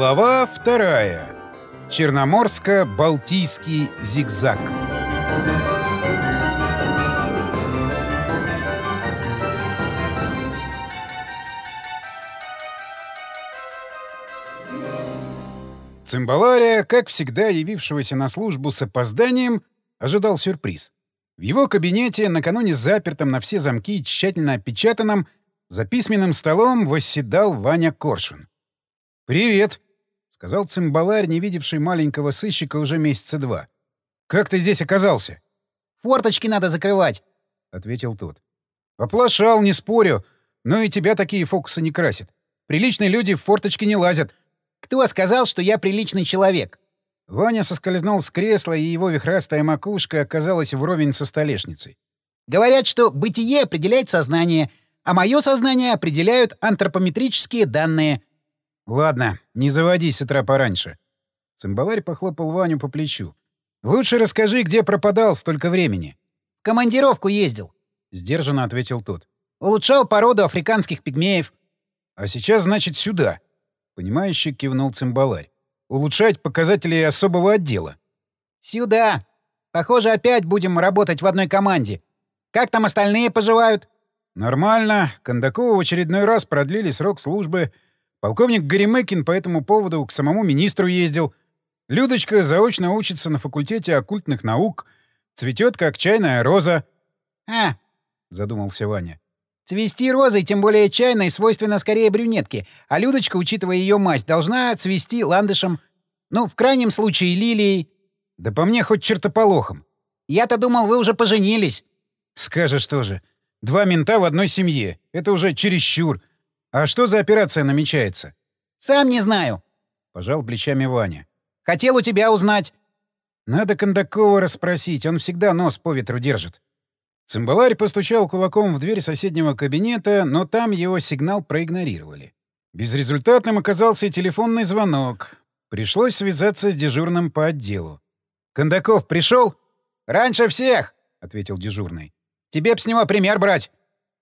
Глава вторая. Черноморско-Балтийский зигзаг. Цимбалария, как всегда явившегося на службу с опозданием, ожидал сюрприз. В его кабинете, накануне запертом на все замки и тщательно опечатанном, за письменным столом восседал Ваня Коршун. «Привет!» — сказал цимбаларь, не видевший маленького сыщика уже месяца два. «Как ты здесь оказался?» «Форточки надо закрывать», — ответил тот. «Поплашал, не спорю, но и тебя такие фокусы не красят. Приличные люди в форточки не лазят». «Кто сказал, что я приличный человек?» Ваня соскользнул с кресла, и его вихрастая макушка оказалась вровень со столешницей. «Говорят, что бытие определяет сознание, а мое сознание определяют антропометрические данные». «Ладно, не заводись с утра пораньше». Цимбаларь похлопал Ваню по плечу. «Лучше расскажи, где пропадал столько времени». «В командировку ездил», — сдержанно ответил тот. «Улучшал породу африканских пигмеев». «А сейчас, значит, сюда», — понимающе кивнул Цимбаларь. «Улучшать показатели особого отдела». «Сюда. Похоже, опять будем работать в одной команде. Как там остальные поживают?» «Нормально. Кондакову в очередной раз продлили срок службы. Полковник Горемыкин по этому поводу к самому министру ездил. Людочка заочно учится на факультете оккультных наук. Цветет, как чайная роза. — А, — задумался Ваня. — цвести розой, тем более чайной, свойственно скорее брюнетке, а Людочка, учитывая ее мать, должна цвести ландышем. Ну, в крайнем случае, лилией. — Да по мне хоть чертополохом. — Я-то думал, вы уже поженились. — Скажешь тоже. Два мента в одной семье. Это уже чересчур. «А что за операция намечается?» «Сам не знаю», — пожал плечами Ваня. «Хотел у тебя узнать». «Надо Кондакова расспросить, он всегда нос по ветру держит». Цимбаларь постучал кулаком в дверь соседнего кабинета, но там его сигнал проигнорировали. Безрезультатным оказался и телефонный звонок. Пришлось связаться с дежурным по отделу. «Кондаков пришел?» «Раньше всех», — ответил дежурный. «Тебе б с него пример брать».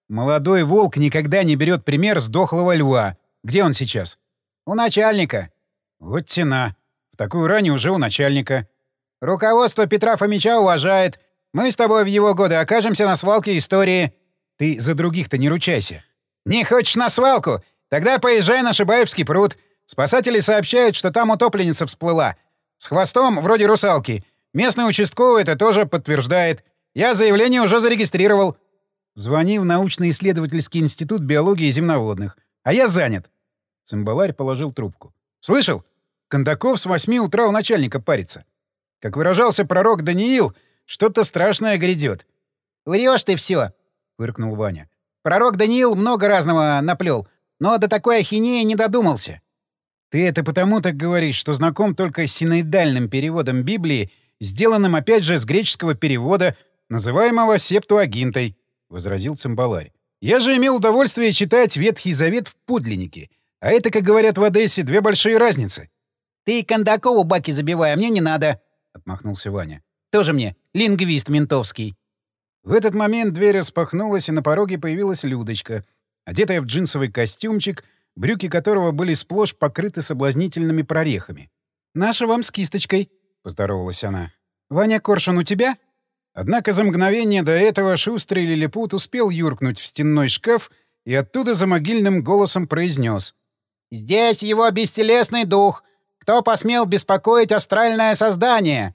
Молодой волк никогда не берет пример с дохлого льва. Где он сейчас? У начальника. Вот тена. В такую рань уже у начальника. Руководство Петра Фомича уважает. Мы с тобой в его годы окажемся на свалке истории. Ты за других-то не ручайся. Не хочешь на свалку? Тогда поезжай на Шибаевский пруд. Спасатели сообщают, что там утопленница всплыла. С хвостом вроде русалки. Местный участковый это тоже подтверждает. Я заявление уже зарегистрировал. Звони в научно-исследовательский институт биологии земноводных. А я занят. Цимбаларь положил трубку. Слышал? Кондаков с восьми утра у начальника парится. Как выражался пророк Даниил, что-то страшное грядет. Врешь ты все, фыркнул Ваня. Пророк Даниил много разного наплел, но до такой ахинеи не додумался. Ты это потому так говоришь, что знаком только с синоидальным переводом Библии, сделанным опять же с греческого перевода, называемого Септуагинтой. — возразил цимбаларь. «Я же имел удовольствие читать Ветхий Завет в подлиннике. А это, как говорят в Одессе, две большие разницы». «Ты Кондакову баки забивай, а мне не надо», — отмахнулся Ваня. «Тоже мне лингвист ментовский». В этот момент дверь распахнулась, и на пороге появилась Людочка, одетая в джинсовый костюмчик, брюки которого были сплошь покрыты соблазнительными прорехами. «Наша вам с кисточкой», — поздоровалась она. «Ваня Коршун у тебя?» Однако за мгновение до этого шустрый лилипут успел юркнуть в стенной шкаф и оттуда за могильным голосом произнес. «Здесь его бестелесный дух! Кто посмел беспокоить астральное создание?»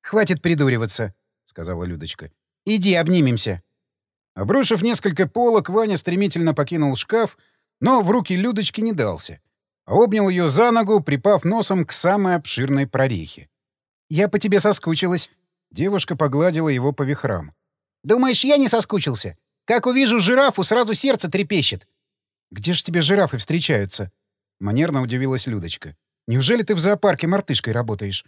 «Хватит придуриваться», — сказала Людочка. «Иди, обнимемся». Обрушив несколько полок, Ваня стремительно покинул шкаф, но в руки Людочки не дался, а обнял ее за ногу, припав носом к самой обширной прорехе. «Я по тебе соскучилась», Девушка погладила его по вихрам. «Думаешь, я не соскучился? Как увижу жирафу, сразу сердце трепещет». «Где ж тебе жирафы встречаются?» Манерно удивилась Людочка. «Неужели ты в зоопарке мартышкой работаешь?»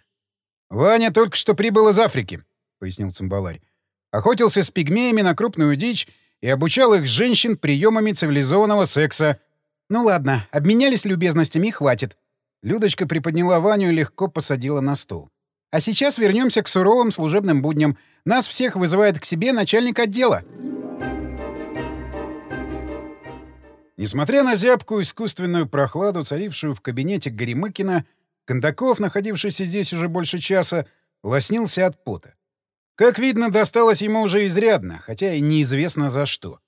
«Ваня только что прибыл из Африки», — пояснил цимбаларь. «Охотился с пигмеями на крупную дичь и обучал их женщин приемами цивилизованного секса. Ну ладно, обменялись любезностями хватит». Людочка приподняла Ваню и легко посадила на стол. А сейчас вернемся к суровым служебным будням. Нас всех вызывает к себе начальник отдела. Несмотря на зябкую искусственную прохладу, царившую в кабинете Горемыкина, Кондаков, находившийся здесь уже больше часа, лоснился от пота. Как видно, досталось ему уже изрядно, хотя и неизвестно за что.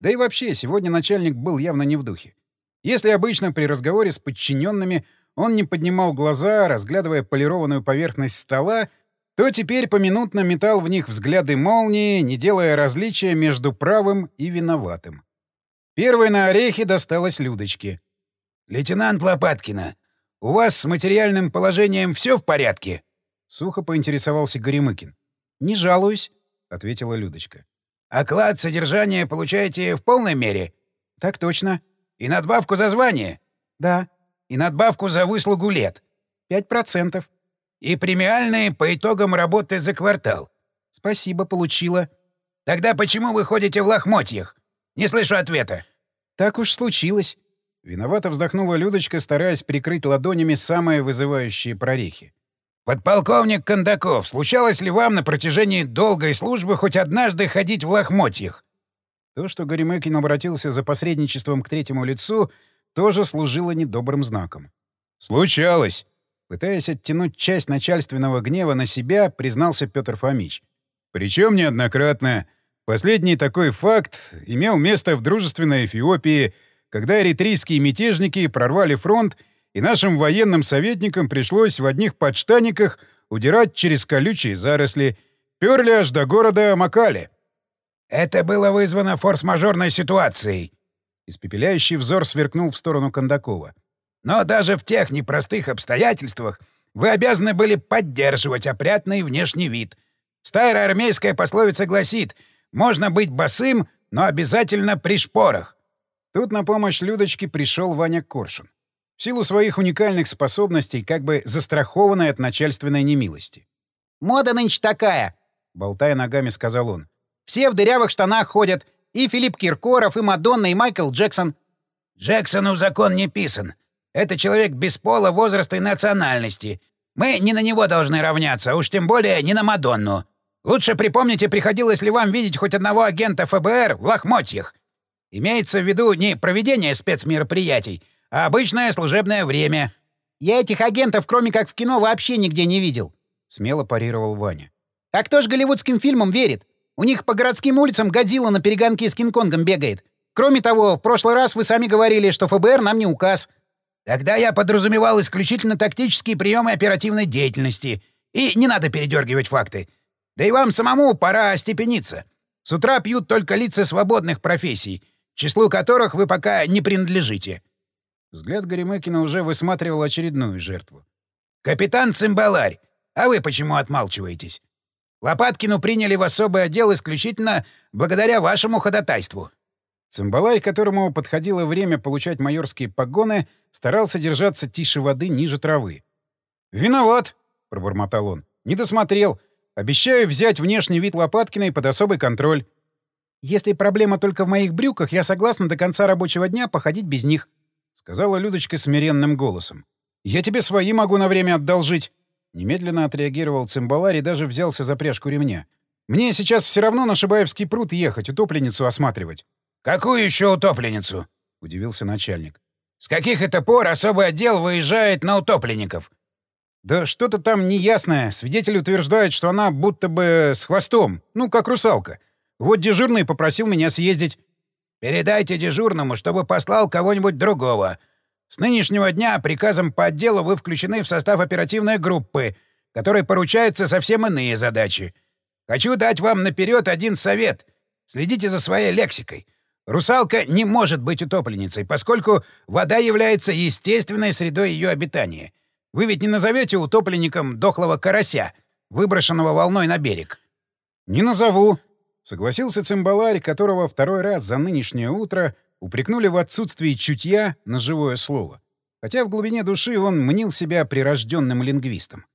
Да и вообще, сегодня начальник был явно не в духе. Если обычно при разговоре с подчиненными он не поднимал глаза, разглядывая полированную поверхность стола, то теперь поминутно метал в них взгляды молнии, не делая различия между правым и виноватым. Первой на орехи досталось Людочке. «Лейтенант Лопаткина, у вас с материальным положением все в порядке?» — сухо поинтересовался Горемыкин. «Не жалуюсь», — ответила Людочка. «Оклад содержания получаете в полной мере?» «Так точно». «И надбавку за звание?» «Да». «И надбавку за выслугу лет?» «Пять процентов». «И премиальные по итогам работы за квартал?» «Спасибо, получила». «Тогда почему вы ходите в лохмотьях?» «Не слышу ответа». «Так уж случилось». Виновато вздохнула Людочка, стараясь прикрыть ладонями самые вызывающие прорехи. «Подполковник Кондаков, случалось ли вам на протяжении долгой службы хоть однажды ходить в лохмотьях?» То, что Горемыкин обратился за посредничеством к третьему лицу, тоже служило недобрым знаком. «Случалось!» Пытаясь оттянуть часть начальственного гнева на себя, признался Петр Фомич. «Причем неоднократно. Последний такой факт имел место в дружественной Эфиопии, когда эритрийские мятежники прорвали фронт, и нашим военным советникам пришлось в одних подштаниках удирать через колючие заросли, перли аж до города Макали. Это было вызвано форс-мажорной ситуацией. Испепеляющий взор сверкнул в сторону Кондакова. Но даже в тех непростых обстоятельствах вы обязаны были поддерживать опрятный внешний вид. Старая армейская пословица гласит «можно быть босым, но обязательно при шпорах». Тут на помощь Людочке пришел Ваня Коршун. В силу своих уникальных способностей, как бы застрахованный от начальственной немилости. «Мода нынче такая!» — болтая ногами, сказал он. Все в дырявых штанах ходят. И Филипп Киркоров, и Мадонна, и Майкл Джексон. Джексону закон не писан. Это человек без пола, возраста и национальности. Мы не на него должны равняться, уж тем более не на Мадонну. Лучше припомните, приходилось ли вам видеть хоть одного агента ФБР в лохмотьях. Имеется в виду не проведение спецмероприятий, а обычное служебное время. Я этих агентов, кроме как в кино, вообще нигде не видел. Смело парировал Ваня. А кто ж голливудским фильмам верит? У них по городским улицам Годзилла на перегонке с Кинг-Конгом бегает. Кроме того, в прошлый раз вы сами говорили, что ФБР нам не указ. Тогда я подразумевал исключительно тактические приемы оперативной деятельности. И не надо передергивать факты. Да и вам самому пора остепениться. С утра пьют только лица свободных профессий, числу которых вы пока не принадлежите. Взгляд Горемыкина уже высматривал очередную жертву. «Капитан Цимбаларь, а вы почему отмалчиваетесь? Лопаткину приняли в особый отдел исключительно благодаря вашему ходатайству». Цимбаларь, которому подходило время получать майорские погоны, старался держаться тише воды ниже травы. «Виноват!» — пробормотал он. «Не досмотрел. Обещаю взять внешний вид Лопаткиной под особый контроль». «Если проблема только в моих брюках, я согласна до конца рабочего дня походить без них», — сказала Людочка смиренным голосом. «Я тебе свои могу на время одолжить». Немедленно отреагировал цимбаларь и даже взялся за пряжку ремня. «Мне сейчас все равно на Шибаевский пруд ехать, утопленницу осматривать». «Какую еще утопленницу?» — удивился начальник. «С каких это пор особый отдел выезжает на утопленников?» «Да что-то там неясное. Свидетель утверждает, что она будто бы с хвостом, ну, как русалка. Вот дежурный попросил меня съездить». «Передайте дежурному, чтобы послал кого-нибудь другого. С нынешнего дня приказом по отделу вы включены в состав оперативной группы, которой поручаются совсем иные задачи. Хочу дать вам наперед один совет. Следите за своей лексикой. Русалка не может быть утопленницей, поскольку вода является естественной средой ее обитания. Вы ведь не назовете утопленником дохлого карася, выброшенного волной на берег? — Не назову, — согласился цимбаларь, которого второй раз за нынешнее утро упрекнули в отсутствии чутья на живое слово. Хотя в глубине души он мнил себя прирожденным лингвистом.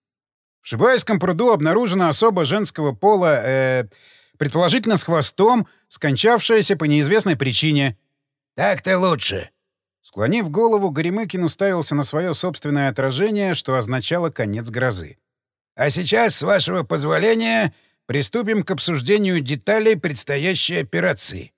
В Шибайском пруду обнаружена особа женского пола, э, предположительно с хвостом, скончавшаяся по неизвестной причине. «Так-то лучше». Склонив голову, Горемыкин уставился на свое собственное отражение, что означало конец грозы. «А сейчас, с вашего позволения, приступим к обсуждению деталей предстоящей операции.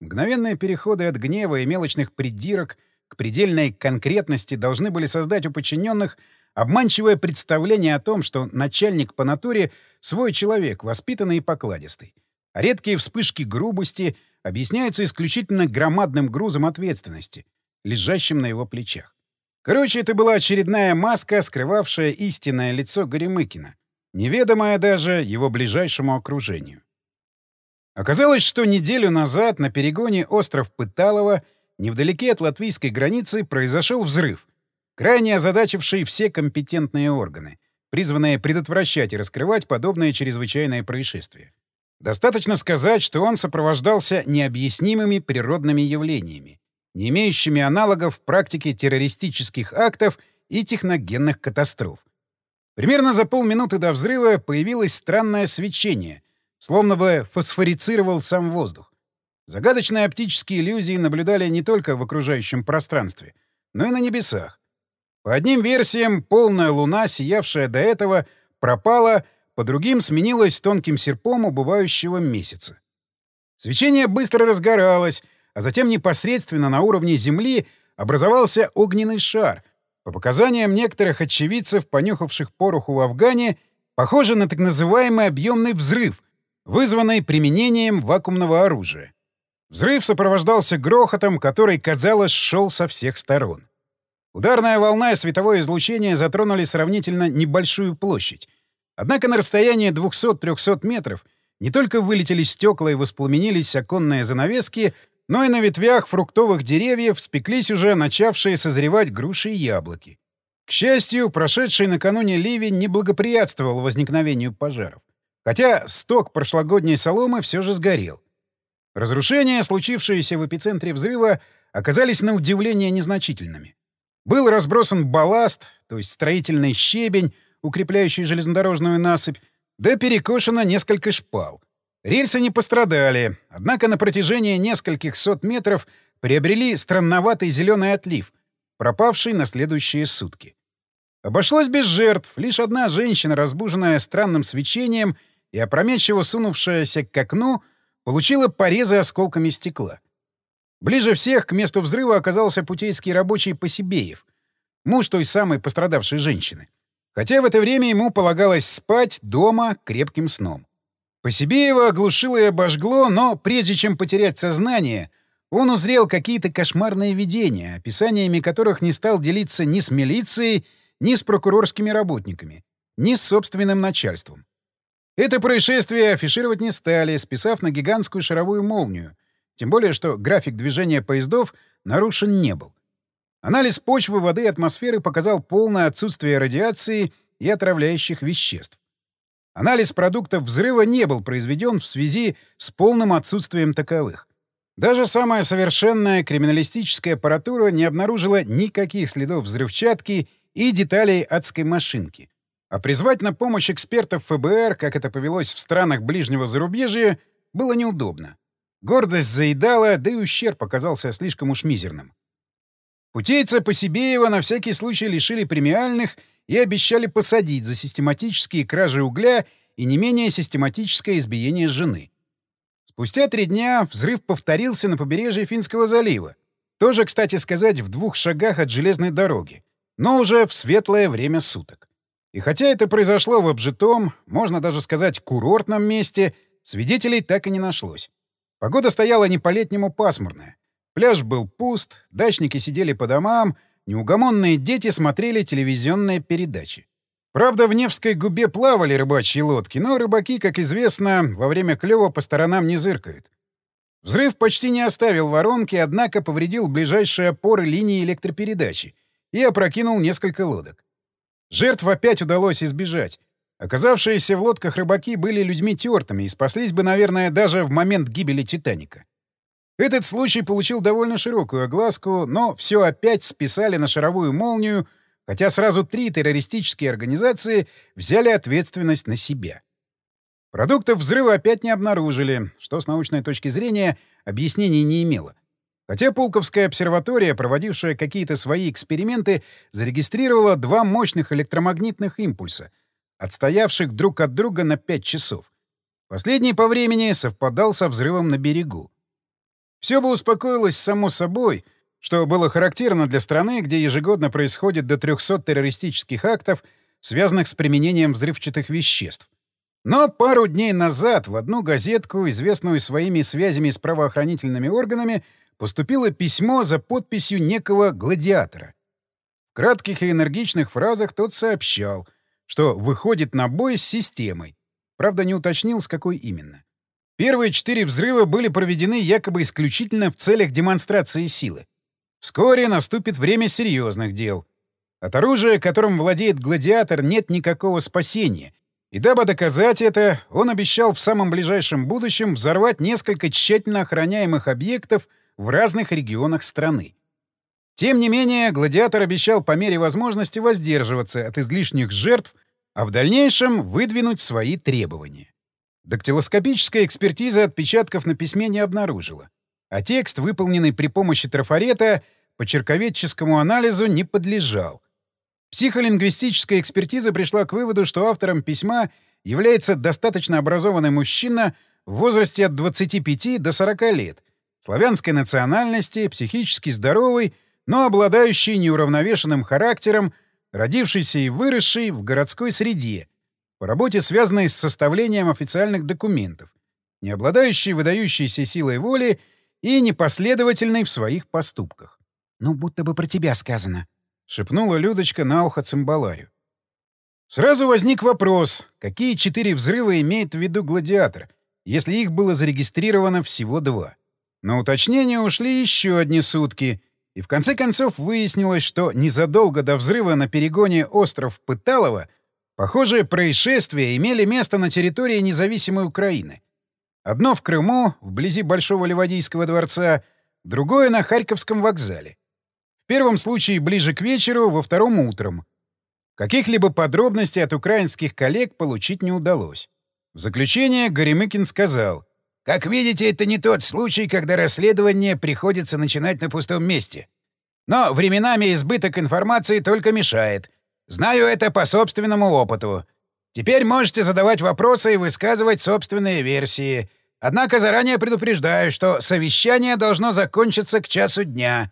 Мгновенные переходы от гнева и мелочных придирок к предельной конкретности должны были создать у подчиненных обманчивое представление о том, что начальник по натуре — свой человек, воспитанный и покладистый. А редкие вспышки грубости объясняются исключительно громадным грузом ответственности, лежащим на его плечах. Короче, это была очередная маска, скрывавшая истинное лицо Горемыкина, неведомое даже его ближайшему окружению. Оказалось, что неделю назад на перегоне остров Пыталово, невдалеке от латвийской границы, произошел взрыв, крайне озадачивший все компетентные органы, призванные предотвращать и раскрывать подобные чрезвычайные происшествия. Достаточно сказать, что он сопровождался необъяснимыми природными явлениями, не имеющими аналогов в практике террористических актов и техногенных катастроф. Примерно за полминуты до взрыва появилось странное свечение, словно бы фосфорицировал сам воздух. Загадочные оптические иллюзии наблюдали не только в окружающем пространстве, но и на небесах. По одним версиям, полная луна, сиявшая до этого, пропала, по другим сменилась тонким серпом убывающего месяца. Свечение быстро разгоралось, а затем непосредственно на уровне Земли образовался огненный шар. По показаниям некоторых очевидцев, понюхавших пороху в Афгане, похоже на так называемый объемный взрыв, вызванный применением вакуумного оружия. Взрыв сопровождался грохотом, который, казалось, шел со всех сторон. Ударная волна и световое излучение затронули сравнительно небольшую площадь. Однако на расстоянии 200-300 метров не только вылетели стекла и воспламенились оконные занавески, но и на ветвях фруктовых деревьев спеклись уже начавшие созревать груши и яблоки. К счастью, прошедший накануне ливень не благоприятствовал возникновению пожаров. Хотя сток прошлогодней соломы все же сгорел. Разрушения, случившиеся в эпицентре взрыва, оказались на удивление незначительными. Был разбросан балласт, то есть строительный щебень, укрепляющий железнодорожную насыпь, да перекошено несколько шпал — Рельсы не пострадали, однако на протяжении нескольких сот метров приобрели странноватый зеленый отлив, пропавший на следующие сутки. Обошлось без жертв, лишь одна женщина, разбуженная странным свечением и опрометчиво сунувшаяся к окну, получила порезы осколками стекла. Ближе всех к месту взрыва оказался путейский рабочий Посибеев, муж той самой пострадавшей женщины. Хотя в это время ему полагалось спать дома крепким сном. По себе его оглушило и обожгло, но прежде чем потерять сознание, он узрел какие-то кошмарные видения, описаниями которых не стал делиться ни с милицией, ни с прокурорскими работниками, ни с собственным начальством. Это происшествие афишировать не стали, списав на гигантскую шаровую молнию, тем более что график движения поездов нарушен не был. Анализ почвы, воды и атмосферы показал полное отсутствие радиации и отравляющих веществ. Анализ продуктов взрыва не был произведен в связи с полным отсутствием таковых. Даже самая совершенная криминалистическая аппаратура не обнаружила никаких следов взрывчатки и деталей адской машинки. А призвать на помощь экспертов ФБР, как это повелось в странах ближнего зарубежья, было неудобно. Гордость заедала, да и ущерб оказался слишком уж мизерным. Путейца Посибеева на всякий случай лишили премиальных и обещали посадить за систематические кражи угля и не менее систематическое избиение жены. Спустя три дня взрыв повторился на побережье Финского залива. Тоже, кстати сказать, в двух шагах от железной дороги, но уже в светлое время суток. И хотя это произошло в обжитом, можно даже сказать, курортном месте, свидетелей так и не нашлось. Погода стояла не по-летнему пасмурная. Пляж был пуст, дачники сидели по домам — неугомонные дети смотрели телевизионные передачи. Правда, в Невской губе плавали рыбачьи лодки, но рыбаки, как известно, во время клёва по сторонам не зыркают. Взрыв почти не оставил воронки, однако повредил ближайшие опоры линии электропередачи и опрокинул несколько лодок. Жертв опять удалось избежать. Оказавшиеся в лодках рыбаки были людьми тёртыми и спаслись бы, наверное, даже в момент гибели «Титаника». Этот случай получил довольно широкую огласку, но все опять списали на шаровую молнию, хотя сразу три террористические организации взяли ответственность на себя. Продуктов взрыва опять не обнаружили, что с научной точки зрения объяснений не имело. Хотя Пулковская обсерватория, проводившая какие-то свои эксперименты, зарегистрировала два мощных электромагнитных импульса, отстоявших друг от друга на 5 часов. Последний по времени совпадал со взрывом на берегу. Все бы успокоилось само собой, что было характерно для страны, где ежегодно происходит до 300 террористических актов, связанных с применением взрывчатых веществ. Но пару дней назад в одну газетку, известную своими связями с правоохранительными органами, поступило письмо за подписью некого гладиатора. В кратких и энергичных фразах тот сообщал, что выходит на бой с системой. Правда, не уточнил, с какой именно. Первые четыре взрыва были проведены якобы исключительно в целях демонстрации силы. Вскоре наступит время серьезных дел. От оружия, которым владеет гладиатор, нет никакого спасения. И дабы доказать это, он обещал в самом ближайшем будущем взорвать несколько тщательно охраняемых объектов в разных регионах страны. Тем не менее, гладиатор обещал по мере возможности воздерживаться от излишних жертв, а в дальнейшем выдвинуть свои требования. Дактилоскопическая экспертиза отпечатков на письме не обнаружила, а текст, выполненный при помощи трафарета, по черковедческому анализу не подлежал. Психолингвистическая экспертиза пришла к выводу, что автором письма является достаточно образованный мужчина в возрасте от 25 до 40 лет, славянской национальности, психически здоровый, но обладающий неуравновешенным характером, родившийся и выросший в городской среде, по работе, связанной с составлением официальных документов, не обладающий выдающейся силой воли и непоследовательный в своих поступках. «Ну, будто бы про тебя сказано», — шепнула Людочка на ухо цимбаларю. Сразу возник вопрос, какие четыре взрыва имеет в виду гладиатор, если их было зарегистрировано всего два. На уточнение ушли еще одни сутки — и в конце концов выяснилось, что незадолго до взрыва на перегоне остров Пыталово похожие происшествия имели место на территории независимой Украины. Одно в Крыму, вблизи Большого Ливадийского дворца, другое на Харьковском вокзале. В первом случае ближе к вечеру, во втором — утром. Каких-либо подробностей от украинских коллег получить не удалось. В заключение Горемыкин сказал — как видите, это не тот случай, когда расследование приходится начинать на пустом месте. Но временами избыток информации только мешает. Знаю это по собственному опыту. Теперь можете задавать вопросы и высказывать собственные версии. Однако заранее предупреждаю, что совещание должно закончиться к часу дня.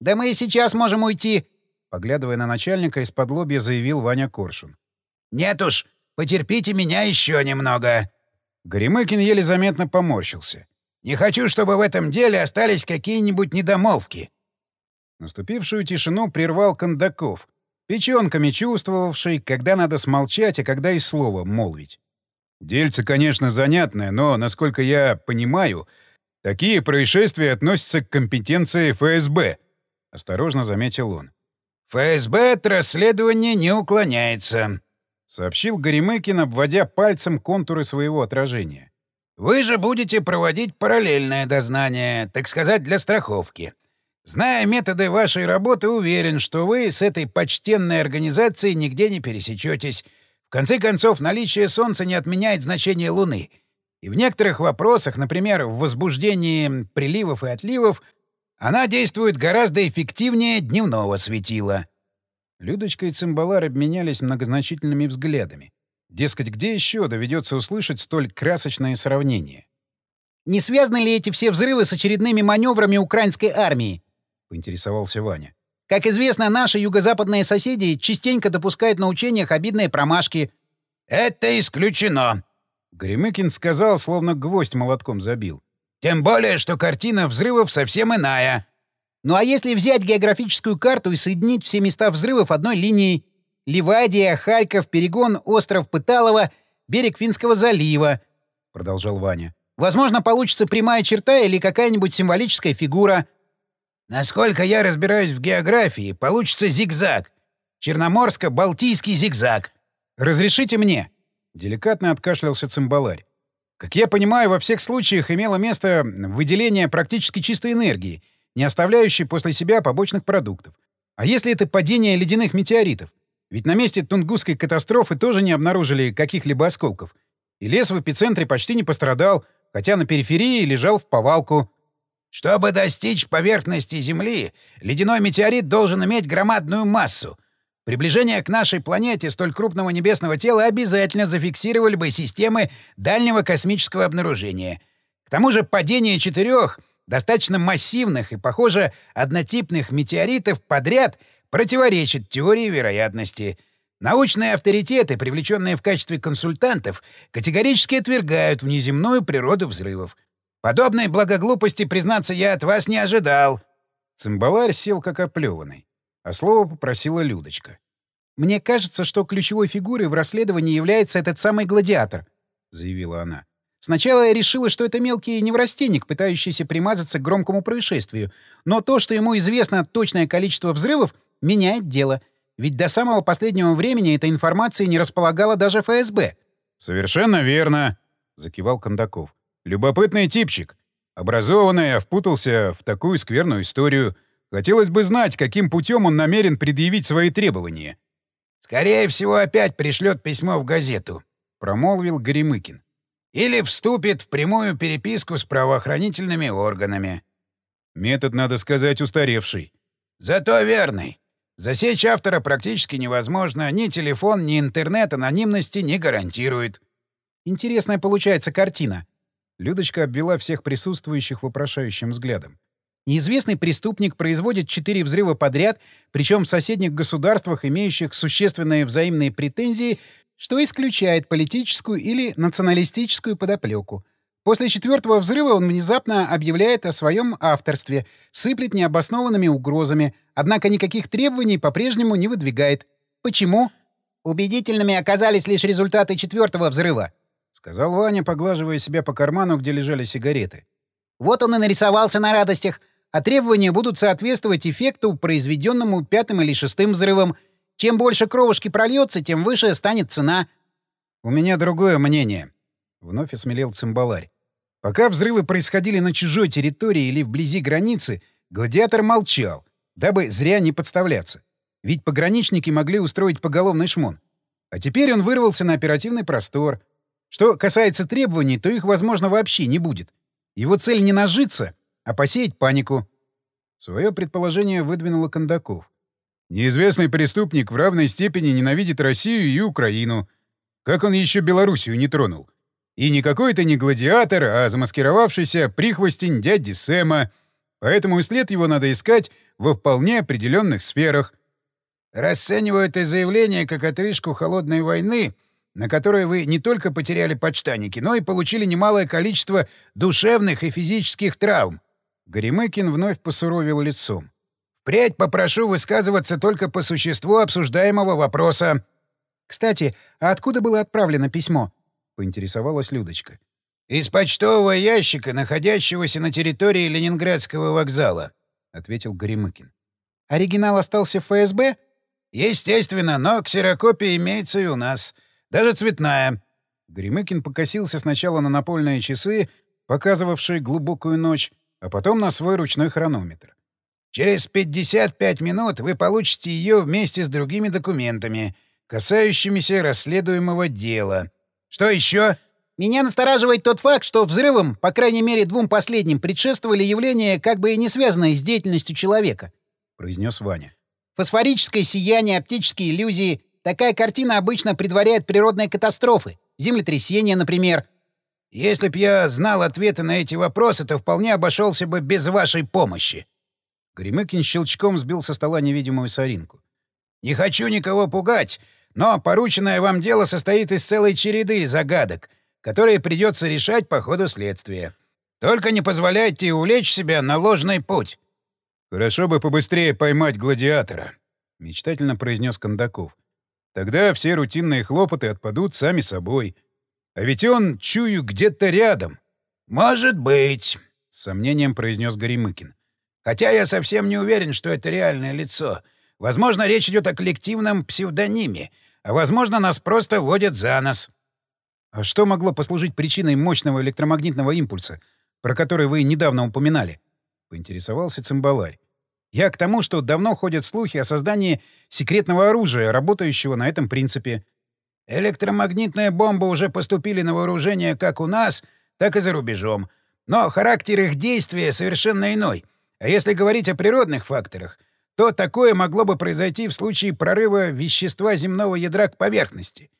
«Да мы и сейчас можем уйти», — поглядывая на начальника, из-под лобья заявил Ваня Коршун. «Нет уж, потерпите меня еще немного», Горемыкин еле заметно поморщился. «Не хочу, чтобы в этом деле остались какие-нибудь недомолвки». Наступившую тишину прервал Кондаков, печенками чувствовавший, когда надо смолчать, а когда и слово молвить. «Дельце, конечно, занятное, но, насколько я понимаю, такие происшествия относятся к компетенции ФСБ», — осторожно заметил он. «ФСБ от расследования не уклоняется», — сообщил Горемыкин, обводя пальцем контуры своего отражения. «Вы же будете проводить параллельное дознание, так сказать, для страховки. Зная методы вашей работы, уверен, что вы с этой почтенной организацией нигде не пересечетесь. В конце концов, наличие Солнца не отменяет значение Луны. И в некоторых вопросах, например, в возбуждении приливов и отливов, она действует гораздо эффективнее дневного светила». Людочка и Цимбалар обменялись многозначительными взглядами. Дескать, где еще доведется услышать столь красочное сравнение? «Не связаны ли эти все взрывы с очередными маневрами украинской армии?» — поинтересовался Ваня. «Как известно, наши юго-западные соседи частенько допускают на учениях обидные промашки». «Это исключено!» — Гремыкин сказал, словно гвоздь молотком забил. «Тем более, что картина взрывов совсем иная. Ну а если взять географическую карту и соединить все места взрывов одной линией? Ливадия, Харьков, Перегон, остров Пыталово, берег Финского залива, — продолжал Ваня. Возможно, получится прямая черта или какая-нибудь символическая фигура. Насколько я разбираюсь в географии, получится зигзаг. Черноморско-Балтийский зигзаг. «Разрешите мне?» — деликатно откашлялся цимбаларь. «Как я понимаю, во всех случаях имело место выделение практически чистой энергии — не оставляющий после себя побочных продуктов. А если это падение ледяных метеоритов? Ведь на месте Тунгусской катастрофы тоже не обнаружили каких-либо осколков. И лес в эпицентре почти не пострадал, хотя на периферии лежал в повалку. Чтобы достичь поверхности Земли, ледяной метеорит должен иметь громадную массу. Приближение к нашей планете столь крупного небесного тела обязательно зафиксировали бы системы дальнего космического обнаружения. К тому же падение четырех достаточно массивных и, похоже, однотипных метеоритов подряд противоречит теории вероятности. Научные авторитеты, привлеченные в качестве консультантов, категорически отвергают внеземную природу взрывов. Подобной благоглупости, признаться, я от вас не ожидал. Цимбаларь сел как оплеванный, а слово попросила Людочка. «Мне кажется, что ключевой фигурой в расследовании является этот самый гладиатор», — заявила она. «Сначала я решила, что это мелкий неврастенник, пытающийся примазаться к громкому происшествию, но то, что ему известно точное количество взрывов, меняет дело. Ведь до самого последнего времени эта информация не располагала даже ФСБ». «Совершенно верно», — закивал Кондаков. «Любопытный типчик. Образованный, а впутался в такую скверную историю. Хотелось бы знать, каким путем он намерен предъявить свои требования». «Скорее всего, опять пришлет письмо в газету», — промолвил Горемыкин. «Или вступит в прямую переписку с правоохранительными органами». Метод, надо сказать, устаревший. «Зато верный. Засечь автора практически невозможно. Ни телефон, ни интернет анонимности не гарантирует». «Интересная получается картина». Людочка обвела всех присутствующих вопрошающим взглядом. Неизвестный преступник производит четыре взрыва подряд, причем в соседних государствах, имеющих существенные взаимные претензии, что исключает политическую или националистическую подоплеку. После четвертого взрыва он внезапно объявляет о своем авторстве, сыплет необоснованными угрозами, однако никаких требований по-прежнему не выдвигает. Почему? Убедительными оказались лишь результаты четвертого взрыва, — сказал Ваня, поглаживая себя по карману, где лежали сигареты. Вот он и нарисовался на радостях а требования будут соответствовать эффекту, произведенному пятым или шестым взрывом. Чем больше кровушки прольется, тем выше станет цена. — У меня другое мнение, — вновь осмелел цимбаларь. Пока взрывы происходили на чужой территории или вблизи границы, гладиатор молчал, дабы зря не подставляться. Ведь пограничники могли устроить поголовный шмон. А теперь он вырвался на оперативный простор. Что касается требований, то их, возможно, вообще не будет. Его цель не нажиться, а посеять панику. Свое предположение выдвинуло Кондаков. Неизвестный преступник в равной степени ненавидит Россию и Украину. Как он еще Белоруссию не тронул? И не какой-то не гладиатор, а замаскировавшийся прихвостень дяди Сэма. Поэтому и след его надо искать во вполне определенных сферах. Расцениваю это заявление как отрыжку холодной войны, на которой вы не только потеряли подштанники, но и получили немалое количество душевных и физических травм. Горемыкин вновь посуровил лицом. «Впредь попрошу высказываться только по существу обсуждаемого вопроса». «Кстати, а откуда было отправлено письмо?» — поинтересовалась Людочка. «Из почтового ящика, находящегося на территории Ленинградского вокзала», — ответил Горемыкин. «Оригинал остался в ФСБ?» «Естественно, но ксерокопия имеется и у нас. Даже цветная». Горемыкин покосился сначала на напольные часы, показывавшие глубокую ночь, а потом на свой ручной хронометр. «Через 55 минут вы получите ее вместе с другими документами, касающимися расследуемого дела. Что еще?» «Меня настораживает тот факт, что взрывом, по крайней мере двум последним, предшествовали явления, как бы и не связанные с деятельностью человека», — произнес Ваня. «Фосфорическое сияние, оптические иллюзии — такая картина обычно предваряет природные катастрофы, землетрясения, например». Если б я знал ответы на эти вопросы, то вполне обошелся бы без вашей помощи. Гремыкин щелчком сбил со стола невидимую соринку. «Не хочу никого пугать, но порученное вам дело состоит из целой череды загадок, которые придется решать по ходу следствия. Только не позволяйте увлечь себя на ложный путь». «Хорошо бы побыстрее поймать гладиатора», — мечтательно произнес Кондаков. «Тогда все рутинные хлопоты отпадут сами собой». А ведь он, чую, где-то рядом. Может быть, — с сомнением произнес Горемыкин. Хотя я совсем не уверен, что это реальное лицо. Возможно, речь идет о коллективном псевдониме, а возможно, нас просто водят за нос. А что могло послужить причиной мощного электромагнитного импульса, про который вы недавно упоминали? — поинтересовался цимбаларь. Я к тому, что давно ходят слухи о создании секретного оружия, работающего на этом принципе. Электромагнитные бомбы уже поступили на вооружение как у нас, так и за рубежом. Но характер их действия совершенно иной. А если говорить о природных факторах, то такое могло бы произойти в случае прорыва вещества земного ядра к поверхности,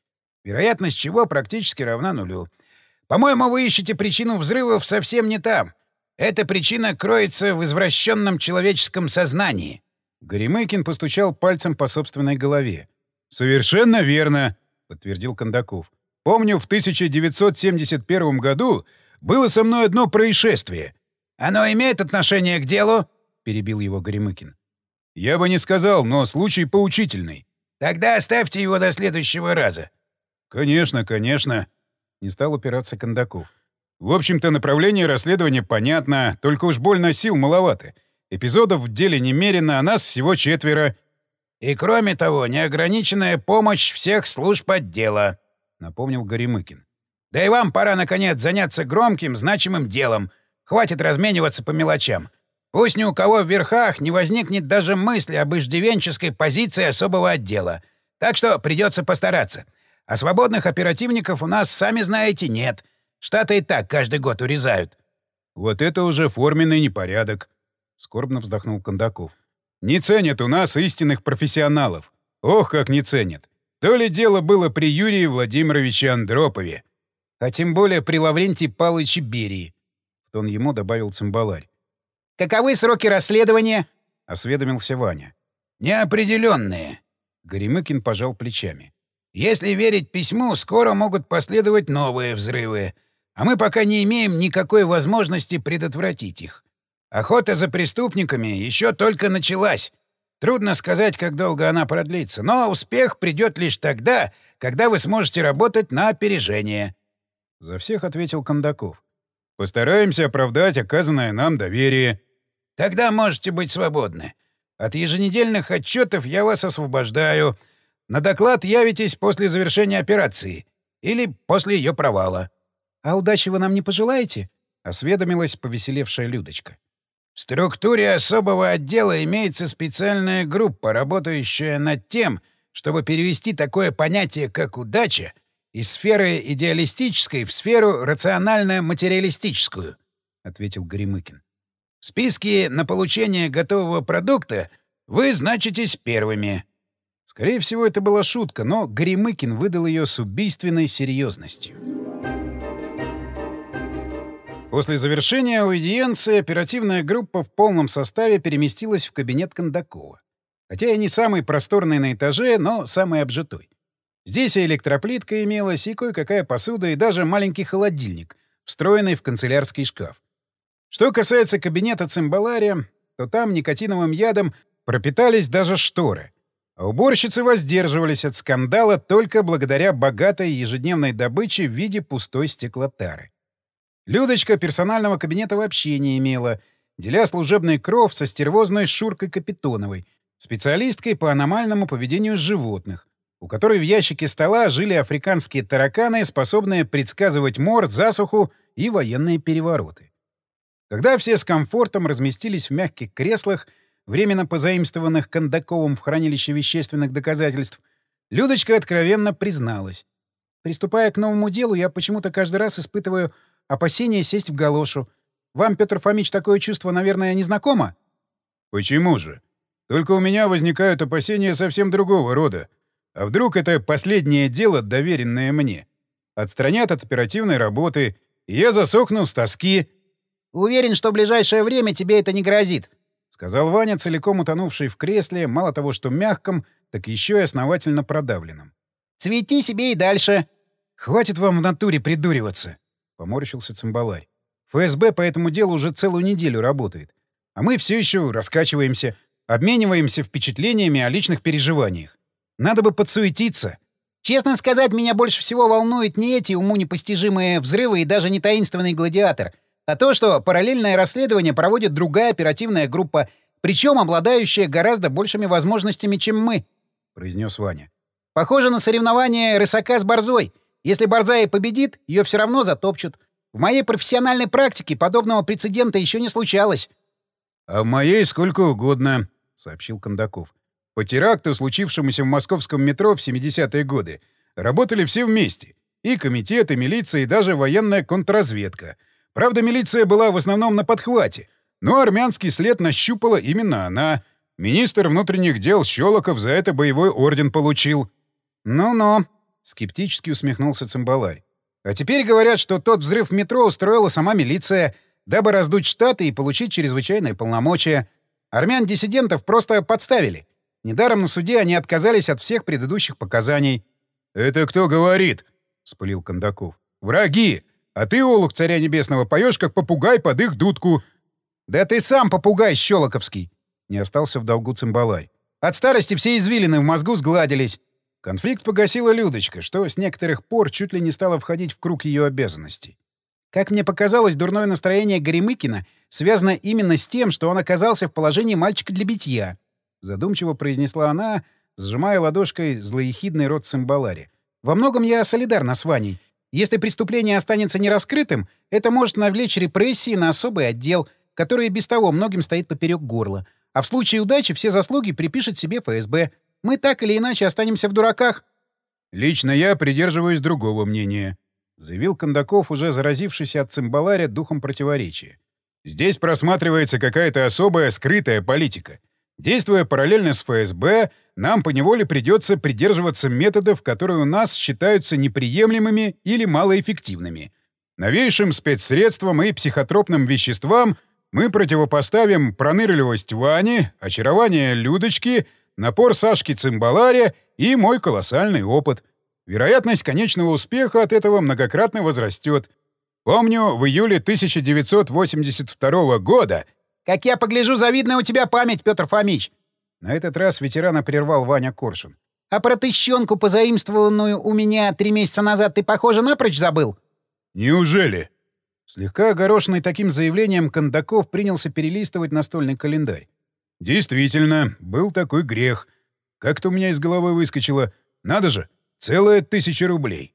вероятность чего практически равна нулю. По-моему, вы ищете причину взрывов совсем не там. Эта причина кроется в извращенном человеческом сознании. Горемыкин постучал пальцем по собственной голове. «Совершенно верно», — подтвердил Кондаков. «Помню, в 1971 году было со мной одно происшествие». «Оно имеет отношение к делу?» — перебил его Горемыкин. «Я бы не сказал, но случай поучительный». «Тогда оставьте его до следующего раза». «Конечно, конечно», — не стал упираться Кондаков. «В общем-то, направление расследования понятно, только уж больно сил маловато. Эпизодов в деле немерено, а нас всего четверо». «И кроме того, неограниченная помощь всех служб отдела», — напомнил Горемыкин. «Да и вам пора, наконец, заняться громким, значимым делом. Хватит размениваться по мелочам. Пусть ни у кого в верхах не возникнет даже мысли об иждивенческой позиции особого отдела. Так что придется постараться. А свободных оперативников у нас, сами знаете, нет. Штаты и так каждый год урезают. Вот это уже форменный непорядок, — скорбно вздохнул Кондаков. Не ценят у нас истинных профессионалов. Ох, как не ценят. То ли дело было при Юрии Владимировиче Андропове. А тем более при Лаврентии Павловиче Берии, — в тон ему добавил цимбаларь. «Каковы сроки расследования?» — осведомился Ваня. «Неопределенные», — Горемыкин пожал плечами. Если верить письму, скоро могут последовать новые взрывы, а мы пока не имеем никакой возможности предотвратить их. Охота за преступниками еще только началась. Трудно сказать, как долго она продлится, но успех придет лишь тогда, когда вы сможете работать на опережение. За всех ответил Кондаков. Постараемся оправдать оказанное нам доверие. Тогда можете быть свободны. От еженедельных отчетов я вас освобождаю — на доклад явитесь после завершения операции. Или после ее провала. — А удачи вы нам не пожелаете? — осведомилась повеселевшая Людочка. — В структуре особого отдела имеется специальная группа, работающая над тем, чтобы перевести такое понятие, как «удача», из сферы идеалистической в сферу рационально-материалистическую, — ответил Горемыкин. — В списке на получение готового продукта вы значитесь первыми. Скорее всего, это была шутка, но Горемыкин выдал ее с убийственной серьезностью. После завершения аудиенции оперативная группа в полном составе переместилась в кабинет Кондакова. Хотя и не самый просторный на этаже, но самый обжитой. Здесь и электроплитка имелась, и кое-какая посуда, и даже маленький холодильник, встроенный в канцелярский шкаф. Что касается кабинета цимбалария, то там никотиновым ядом пропитались даже шторы — а уборщицы воздерживались от скандала только благодаря богатой ежедневной добыче в виде пустой стеклотары. Людочка персонального кабинета вообще не имела, деля служебный кров со стервозной Шуркой Капитоновой, специалисткой по аномальному поведению животных, у которой в ящике стола жили африканские тараканы, способные предсказывать мор, засуху и военные перевороты. Когда все с комфортом разместились в мягких креслах, временно позаимствованных Кондаковым в хранилище вещественных доказательств, Людочка откровенно призналась. Приступая к новому делу, я почему-то каждый раз испытываю опасение сесть в галошу. Вам, Петр Фомич, такое чувство, наверное, не знакомо? Почему же? Только у меня возникают опасения совсем другого рода. А вдруг это последнее дело, доверенное мне? Отстранят от оперативной работы, и я засохну с тоски. Уверен, что в ближайшее время тебе это не грозит. — сказал Ваня, целиком утонувший в кресле, мало того, что мягком, так еще и основательно продавленном. «Цвети себе и дальше!» «Хватит вам в натуре придуриваться!» — поморщился цимбаларь. «ФСБ по этому делу уже целую неделю работает. А мы все еще раскачиваемся, обмениваемся впечатлениями о личных переживаниях. Надо бы подсуетиться!» «Честно сказать, меня больше всего волнуют не эти уму непостижимые взрывы и даже не таинственный гладиатор — а то, что параллельное расследование проводит другая оперативная группа, причем обладающая гораздо большими возможностями, чем мы, — произнес Ваня. Похоже на соревнование рысака с борзой. Если борзая победит, ее все равно затопчут. В моей профессиональной практике подобного прецедента еще не случалось. — А в моей сколько угодно, — сообщил Кондаков. По теракту, случившемуся в московском метро в 70-е годы, работали все вместе. И комитет, и милиция, и даже военная контрразведка — Правда, милиция была в основном на подхвате, но армянский след нащупала именно она. Министр внутренних дел Щелоков за это боевой орден получил. «Ну-ну», — скептически усмехнулся цимбаларь. «А теперь говорят, что тот взрыв в метро устроила сама милиция. дабы раздуть Штаты и получить чрезвычайные полномочия. Армян-диссидентов просто подставили. Недаром на суде они отказались от всех предыдущих показаний. «Это кто говорит?» — вспылил Кондаков. «Враги! А ты, Олух Царя Небесного, поешь как попугай под их дудку». «Да ты сам попугай щелоковский!» — не остался в долгу цимбаларь. «От старости все извилины в мозгу сгладились». Конфликт погасила Людочка, что с некоторых пор чуть ли не стало входить в круг ее обязанностей. Как мне показалось, дурное настроение Горемыкина связано именно с тем, что он оказался в положении мальчика для битья. Задумчиво произнесла она, сжимая ладошкой злоехидный рот цимбалари. «Во многом я солидарна с Ваней. Если преступление останется нераскрытым, это может навлечь репрессии на особый отдел, который без того многим стоит поперек горла. А в случае удачи все заслуги припишет себе ФСБ. Мы так или иначе останемся в дураках. «Лично я придерживаюсь другого мнения», — заявил Кондаков, уже заразившийся от цимбаларя духом противоречия. «Здесь просматривается какая-то особая скрытая политика. Действуя параллельно с ФСБ, нам поневоле придется придерживаться методов, которые у нас считаются неприемлемыми или малоэффективными. Новейшим спецсредствам и психотропным веществам мы противопоставим пронырливость Вани, очарование Людочки — напор Сашки Цимбаларя и мой колоссальный опыт. Вероятность конечного успеха от этого многократно возрастет. Помню, в июле 1982 года... «Как я погляжу, завидная у тебя память, Петр Фомич!» На этот раз ветерана прервал Ваня Коршун. «А про тыщенку, позаимствованную у меня три месяца назад, ты, похоже, напрочь забыл?» «Неужели?» Слегка огорошенный таким заявлением, Кондаков принялся перелистывать настольный календарь. Действительно, был такой грех. Как-то у меня из головы выскочило. Надо же, целая тысяча рублей.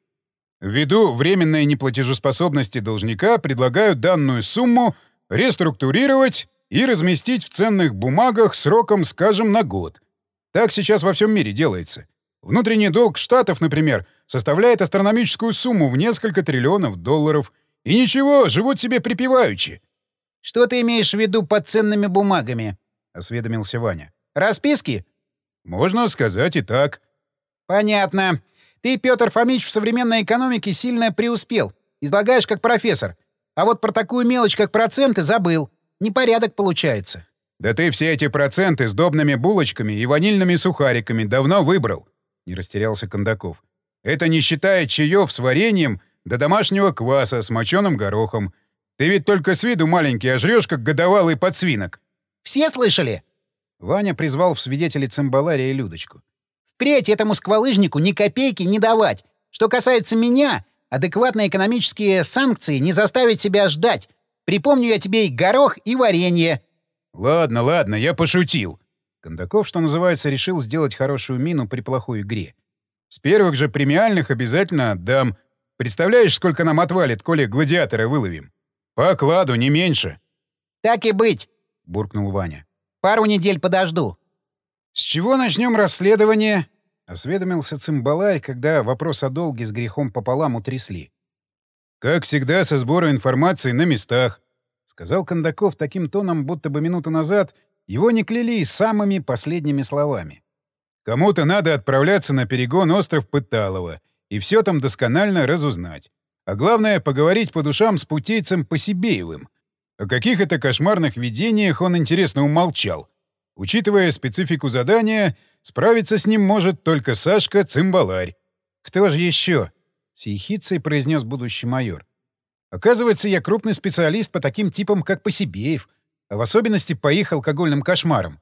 Ввиду временной неплатежеспособности должника предлагаю данную сумму реструктурировать и разместить в ценных бумагах сроком, скажем, на год. Так сейчас во всем мире делается. Внутренний долг Штатов, например, составляет астрономическую сумму в несколько триллионов долларов. И ничего, живут себе припеваючи. Что ты имеешь в виду под ценными бумагами? — осведомился Ваня. «Расписки?» «Можно сказать и так». «Понятно. Ты, Петр Фомич, в современной экономике сильно преуспел. Излагаешь как профессор. А вот про такую мелочь, как проценты, забыл. Непорядок получается». «Да ты все эти проценты с добными булочками и ванильными сухариками давно выбрал», — не растерялся Кондаков. «Это не считая чаев с вареньем до домашнего кваса с моченым горохом. Ты ведь только с виду маленький, а жрешь, как годовалый подсвинок. Все слышали?» Ваня призвал в свидетели Цимбалария и Людочку. «Впредь этому сквалыжнику ни копейки не давать. Что касается меня, адекватные экономические санкции не заставят себя ждать. Припомню я тебе и горох, и варенье». «Ладно, ладно, я пошутил». Кондаков, что называется, решил сделать хорошую мину при плохой игре. «С первых же премиальных обязательно отдам. Представляешь, сколько нам отвалит, коли гладиатора выловим? По окладу, не меньше». «Так и быть. — буркнул Ваня. «Пару недель подожду». «С чего начнем расследование?» — осведомился Цимбаларь, когда вопрос о долге с грехом пополам утрясли. «Как всегда, со сбора информации на местах», — сказал Кондаков таким тоном, будто бы минуту назад его не кляли самыми последними словами. «Кому-то надо отправляться на перегон остров Пыталово и все там досконально разузнать. А главное — поговорить по душам с путейцем Посибеевым, о каких это кошмарных видениях он, интересно, умолчал. Учитывая специфику задания, справиться с ним может только Сашка Цимбаларь. «Кто же еще?» — с ехицей произнес будущий майор. «Оказывается, я крупный специалист по таким типам, как Посибеев, а в особенности по их алкогольным кошмарам.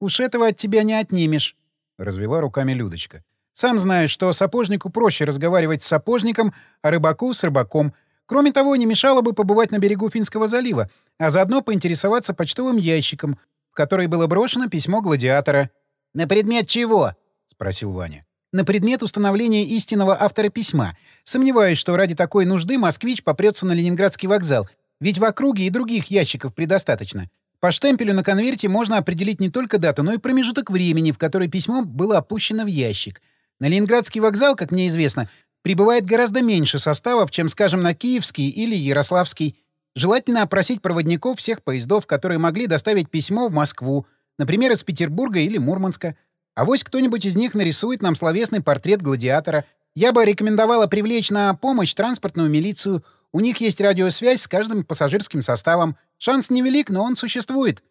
Уж этого от тебя не отнимешь», — развела руками Людочка. «Сам знаешь, что сапожнику проще разговаривать с сапожником, а рыбаку — с рыбаком — Кроме того, не мешало бы побывать на берегу Финского залива, а заодно поинтересоваться почтовым ящиком, в который было брошено письмо гладиатора. «На предмет чего?» — спросил Ваня. «На предмет установления истинного автора письма. Сомневаюсь, что ради такой нужды москвич попрется на Ленинградский вокзал, ведь в округе и других ящиков предостаточно. По штемпелю на конверте можно определить не только дату, но и промежуток времени, в который письмо было опущено в ящик. На Ленинградский вокзал, как мне известно, прибывает гораздо меньше составов, чем, скажем, на Киевский или Ярославский. Желательно опросить проводников всех поездов, которые могли доставить письмо в Москву, например, из Петербурга или Мурманска. А вось кто-нибудь из них нарисует нам словесный портрет гладиатора. Я бы рекомендовала привлечь на помощь транспортную милицию. У них есть радиосвязь с каждым пассажирским составом. Шанс невелик, но он существует.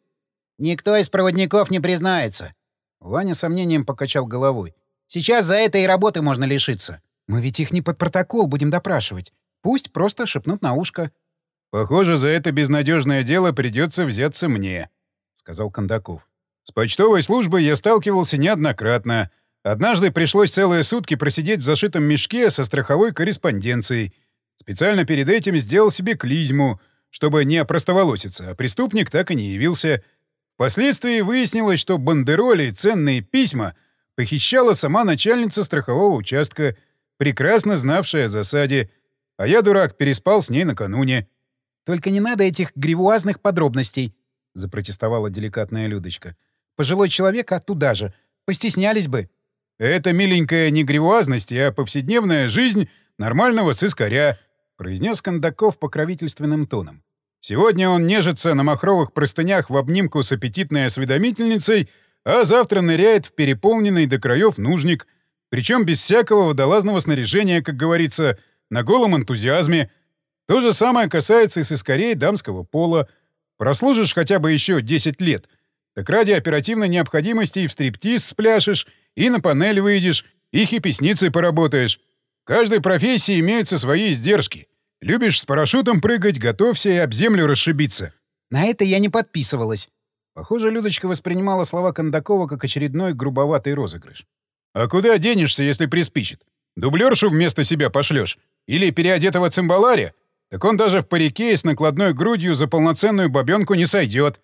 Никто из проводников не признается. Ваня сомнением покачал головой. Сейчас за это и работы можно лишиться. Мы ведь их не под протокол будем допрашивать. Пусть просто шепнут на ушко. Похоже, за это безнадежное дело придется взяться мне, сказал Кондаков. С почтовой службой я сталкивался неоднократно. Однажды пришлось целые сутки просидеть в зашитом мешке со страховой корреспонденцией. Специально перед этим сделал себе клизму, чтобы не опростоволоситься, а преступник так и не явился. Впоследствии выяснилось, что бандероли и ценные письма похищала сама начальница страхового участка, прекрасно знавшая о засаде, а я, дурак, переспал с ней накануне. — Только не надо этих гривуазных подробностей, — запротестовала деликатная Людочка. — Пожилой человек, а туда же. Постеснялись бы. — Это миленькая не гривуазность, а повседневная жизнь нормального сыскаря, — произнес Кондаков покровительственным тоном. Сегодня он нежится на махровых простынях в обнимку с аппетитной осведомительницей, а завтра ныряет в переполненный до краев нужник, причем без всякого водолазного снаряжения, как говорится, на голом энтузиазме. То же самое касается и сыскорей дамского пола. Прослужишь хотя бы еще 10 лет, так ради оперативной необходимости и в стриптиз спляшешь, и на панель выйдешь, и хипесницей поработаешь. В каждой профессии имеются свои издержки — Любишь с парашютом прыгать, готовься и об землю расшибиться. На это я не подписывалась. Похоже, Людочка воспринимала слова Кондакова как очередной грубоватый розыгрыш. А куда денешься, если приспичит? Дублершу вместо себя пошлешь? Или переодетого цимбаларя? Так он даже в парике и с накладной грудью за полноценную бабенку не сойдет.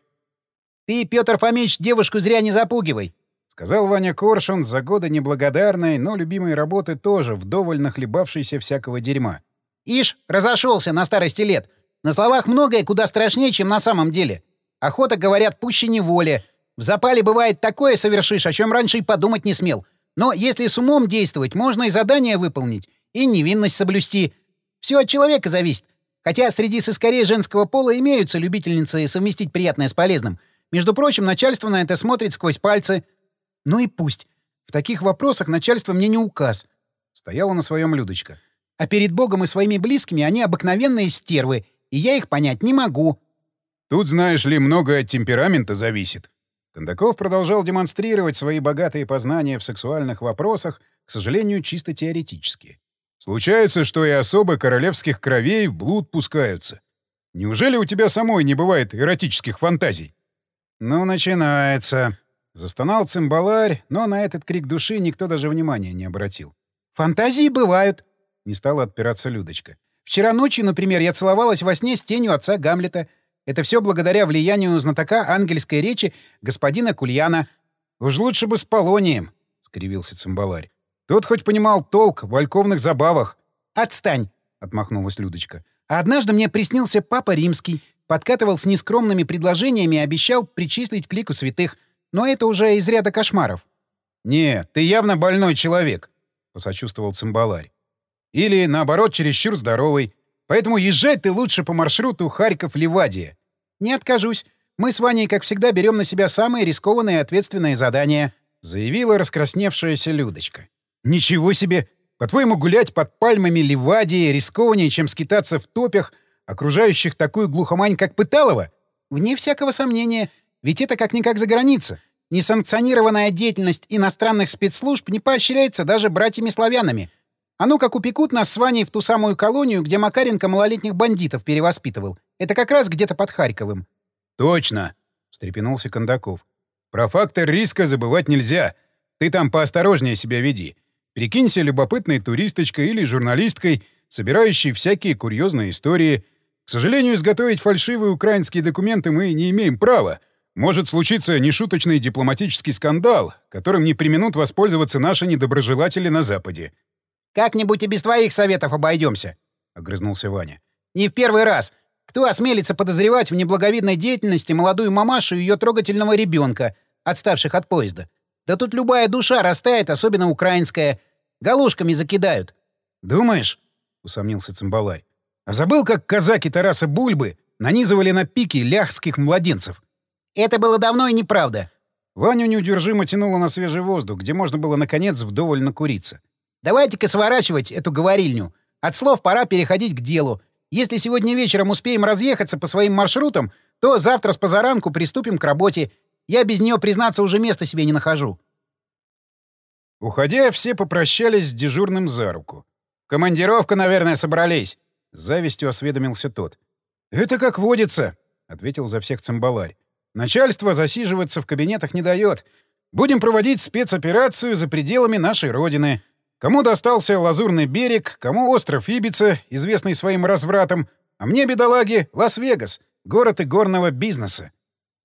Ты, Петр Фомич, девушку зря не запугивай, — сказал Ваня Коршун, за годы неблагодарной, но любимой работы тоже вдоволь нахлебавшейся всякого дерьма. Ишь, разошелся на старости лет. На словах многое куда страшнее, чем на самом деле. Охота, говорят, пуще неволи. В запале бывает такое совершишь, о чем раньше и подумать не смел. Но если с умом действовать, можно и задание выполнить, и невинность соблюсти. Все от человека зависит. Хотя среди сыскорей женского пола имеются любительницы совместить приятное с полезным. Между прочим, начальство на это смотрит сквозь пальцы. Ну и пусть. В таких вопросах начальство мне не указ. Стояла на своем Людочка. А перед Богом и своими близкими они обыкновенные стервы, и я их понять не могу. Тут, знаешь ли, многое от темперамента зависит. Кондаков продолжал демонстрировать свои богатые познания в сексуальных вопросах, к сожалению, чисто теоретически. Случается, что и особы королевских кровей в блуд пускаются. Неужели у тебя самой не бывает эротических фантазий? Ну, начинается. Застонал цимбаларь, но на этот крик души никто даже внимания не обратил. Фантазии бывают, не стала отпираться Людочка. «Вчера ночью, например, я целовалась во сне с тенью отца Гамлета. Это все благодаря влиянию знатока ангельской речи господина Кульяна». «Уж лучше бы с Полонием», — скривился цимбаларь. «Тот хоть понимал толк в вальковных забавах». «Отстань», — отмахнулась Людочка. «А однажды мне приснился Папа Римский, подкатывал с нескромными предложениями и обещал причислить к лику святых. Но это уже из ряда кошмаров». «Нет, ты явно больной человек», — посочувствовал цимбаларь. Или, наоборот, чересчур здоровый. Поэтому езжай ты лучше по маршруту Харьков-Ливадия. Не откажусь. Мы с Ваней, как всегда, берем на себя самые рискованные и ответственные задания», — заявила раскрасневшаяся Людочка. «Ничего себе! По-твоему, гулять под пальмами Ливадии рискованнее, чем скитаться в топях, окружающих такую глухомань, как Пыталова?» «Вне всякого сомнения. Ведь это как-никак за граница. Несанкционированная деятельность иностранных спецслужб не поощряется даже братьями-славянами. А ну как упекут нас с Ваней в ту самую колонию, где Макаренко малолетних бандитов перевоспитывал. Это как раз где-то под Харьковым. — Точно! — встрепенулся Кондаков. — Про фактор риска забывать нельзя. Ты там поосторожнее себя веди. Прикинься любопытной туристочкой или журналисткой, собирающей всякие курьезные истории. К сожалению, изготовить фальшивые украинские документы мы не имеем права. Может случиться нешуточный дипломатический скандал, которым не применут воспользоваться наши недоброжелатели на Западе. «Как-нибудь и без твоих советов обойдемся», — огрызнулся Ваня. «Не в первый раз. Кто осмелится подозревать в неблаговидной деятельности молодую мамашу и ее трогательного ребенка, отставших от поезда? Да тут любая душа растает, особенно украинская. Галушками закидают». «Думаешь?» — усомнился цимбаларь. «А забыл, как казаки Тараса Бульбы нанизывали на пики ляхских младенцев?» «Это было давно и неправда». Ваню неудержимо тянуло на свежий воздух, где можно было, наконец, вдоволь накуриться. Давайте-ка сворачивать эту говорильню. От слов пора переходить к делу. Если сегодня вечером успеем разъехаться по своим маршрутам, то завтра с позаранку приступим к работе. Я без нее, признаться, уже места себе не нахожу. Уходя, все попрощались с дежурным за руку. «Командировку, наверное, собрались», — с завистью осведомился тот. «Это как водится», — ответил за всех цимбаларь. «Начальство засиживаться в кабинетах не дает. Будем проводить спецоперацию за пределами нашей родины. Кому достался Лазурный берег, кому остров Ибица, известный своим развратом, а мне, бедолаги, Лас-Вегас, город игорного бизнеса.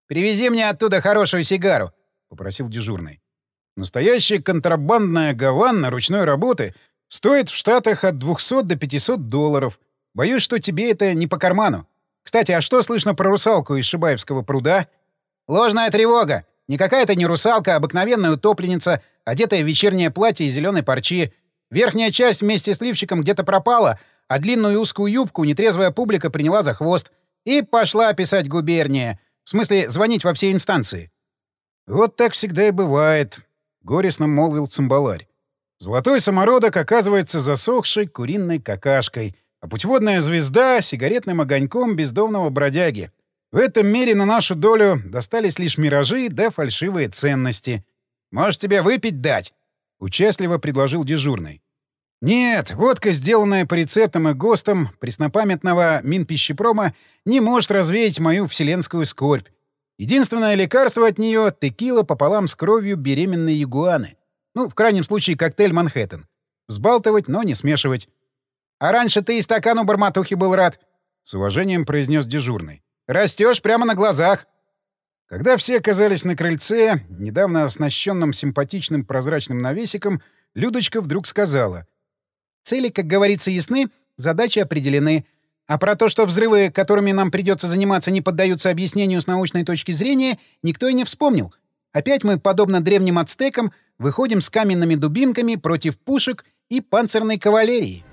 «Привези мне оттуда хорошую сигару», — попросил дежурный. Настоящая контрабандная гаванна ручной работы стоит в Штатах от 200 до 500 долларов. Боюсь, что тебе это не по карману. Кстати, а что слышно про русалку из Шибаевского пруда? Ложная тревога. Никакая это не русалка, а обыкновенная утопленница, одетая в вечернее платье из зеленой парчи. Верхняя часть вместе с лифчиком где-то пропала, а длинную узкую юбку нетрезвая публика приняла за хвост. И пошла писать губерния. В смысле, звонить во все инстанции. Вот так всегда и бывает. — горестно молвил цимбаларь. «Золотой самородок оказывается засохшей куриной какашкой, а путеводная звезда — сигаретным огоньком бездомного бродяги. В этом мире на нашу долю достались лишь миражи да фальшивые ценности. Может, тебе выпить дать?» — участливо предложил дежурный. «Нет, водка, сделанная по рецептам и ГОСТам преснопамятного Минпищепрома, не может развеять мою вселенскую скорбь. Единственное лекарство от нее — текила пополам с кровью беременной ягуаны. Ну, в крайнем случае, коктейль «Манхэттен». Взбалтывать, но не смешивать. «А раньше ты и стакану барматухи был рад», — с уважением произнес дежурный. «Растешь прямо на глазах». Когда все оказались на крыльце, недавно оснащенном симпатичным прозрачным навесиком, Людочка вдруг сказала. «Цели, как говорится, ясны, задачи определены. А про то, что взрывы, которыми нам придется заниматься, не поддаются объяснению с научной точки зрения, никто и не вспомнил. Опять мы, подобно древним ацтекам, выходим с каменными дубинками против пушек и панцирной кавалерии.